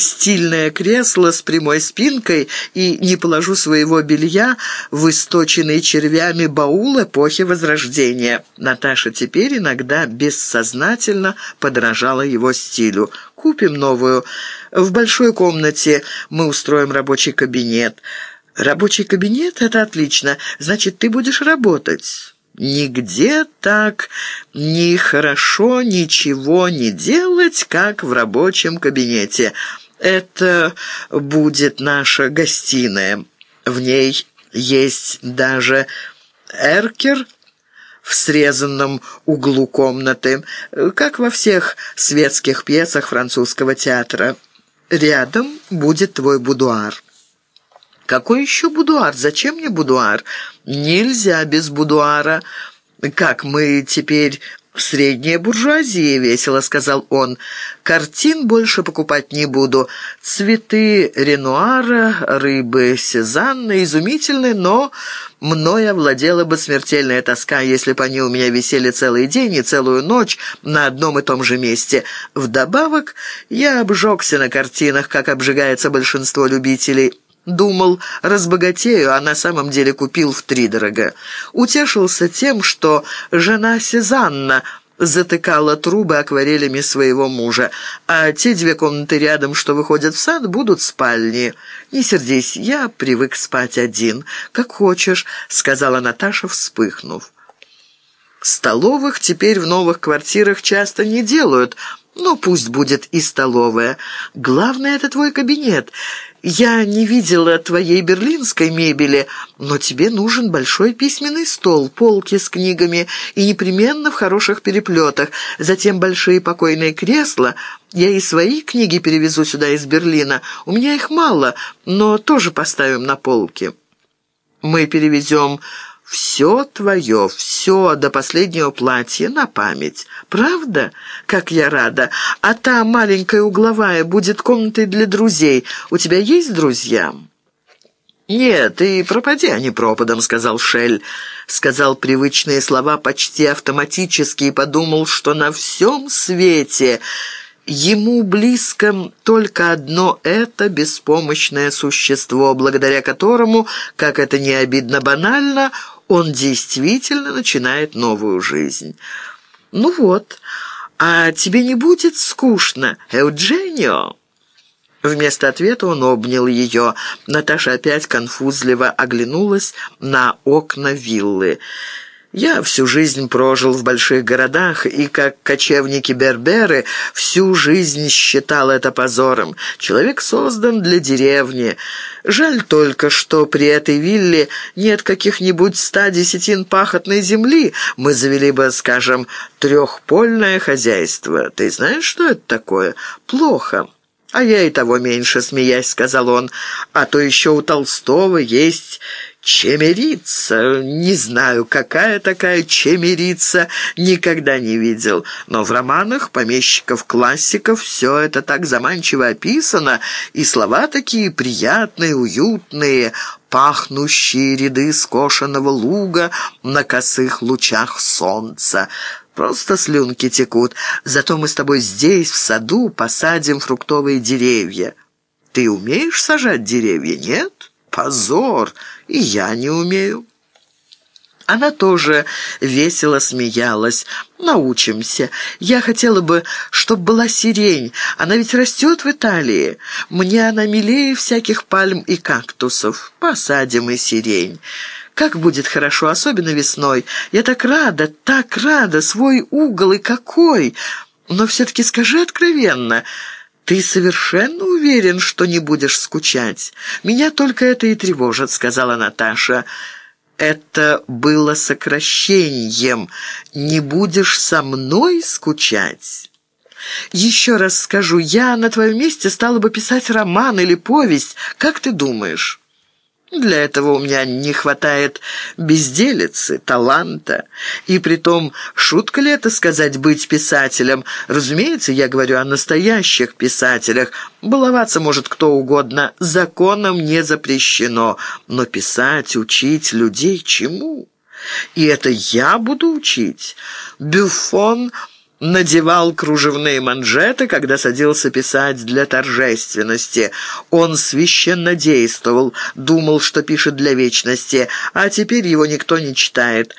стильное кресло с прямой спинкой и не положу своего белья в источенный червями баул эпохи Возрождения. Наташа теперь иногда бессознательно подражала его стилю. «Купим новую. В большой комнате мы устроим рабочий кабинет». «Рабочий кабинет — это отлично. Значит, ты будешь работать». Нигде так ни хорошо ничего не делать, как в рабочем кабинете. Это будет наша гостиная. В ней есть даже эркер в срезанном углу комнаты, как во всех светских пьесах французского театра. Рядом будет твой будуар. «Какой еще будуар? Зачем мне будуар? Нельзя без будуара. Как мы теперь «Средняя буржуазия», — весело сказал он. «Картин больше покупать не буду. Цветы Ренуара, рыбы Сезанна изумительны, но мной овладела бы смертельная тоска, если бы они у меня висели целый день и целую ночь на одном и том же месте. Вдобавок, я обжегся на картинах, как обжигается большинство любителей». Думал, разбогатею, а на самом деле купил втридорога. Утешился тем, что жена Сезанна затыкала трубы акварелями своего мужа, а те две комнаты рядом, что выходят в сад, будут спальни. «Не сердись, я привык спать один. Как хочешь», — сказала Наташа, вспыхнув. «Столовых теперь в новых квартирах часто не делают, но пусть будет и столовая. Главное — это твой кабинет». «Я не видела твоей берлинской мебели, но тебе нужен большой письменный стол, полки с книгами и непременно в хороших переплетах, затем большие покойные кресла. Я и свои книги перевезу сюда из Берлина. У меня их мало, но тоже поставим на полки. Мы перевезем все твое, все до последнего платья на память. Правда? Как я рада. А та маленькая угловая будет комнатой для друзей. У тебя есть друзья?» «Нет, и пропади они пропадом», — сказал Шель. Сказал привычные слова почти автоматически и подумал, что на всем свете ему близко только одно это беспомощное существо, благодаря которому, как это не обидно банально, он действительно начинает новую жизнь. «Ну вот, а тебе не будет скучно, Эудженио?» Вместо ответа он обнял ее. Наташа опять конфузливо оглянулась на окна виллы. Я всю жизнь прожил в больших городах, и, как кочевники-берберы, всю жизнь считал это позором. Человек создан для деревни. Жаль только, что при этой вилле нет каких-нибудь ста десятин пахотной земли. Мы завели бы, скажем, трехпольное хозяйство. Ты знаешь, что это такое? Плохо. «А я и того меньше, смеясь», — сказал он. «А то еще у Толстого есть чемерица. Не знаю, какая такая чемерица, никогда не видел. Но в романах помещиков-классиков все это так заманчиво описано, и слова такие приятные, уютные, пахнущие ряды скошенного луга на косых лучах солнца». Просто слюнки текут. Зато мы с тобой здесь, в саду, посадим фруктовые деревья. Ты умеешь сажать деревья, нет? Позор! И я не умею. Она тоже весело смеялась. «Научимся. Я хотела бы, чтобы была сирень. Она ведь растет в Италии. Мне она милее всяких пальм и кактусов. Посадим и сирень». Как будет хорошо, особенно весной. Я так рада, так рада, свой угол и какой. Но все-таки скажи откровенно, ты совершенно уверен, что не будешь скучать? Меня только это и тревожит», — сказала Наташа. «Это было сокращением. Не будешь со мной скучать?» «Еще раз скажу, я на твоем месте стала бы писать роман или повесть. Как ты думаешь?» Для этого у меня не хватает безделицы, таланта. И притом, шутка ли это сказать быть писателем? Разумеется, я говорю о настоящих писателях. Баловаться может кто угодно, законом не запрещено. Но писать, учить людей чему? И это я буду учить? Бюфон надевал кружевные манжеты, когда садился писать для торжественности. Он священно действовал, думал, что пишет для вечности, а теперь его никто не читает.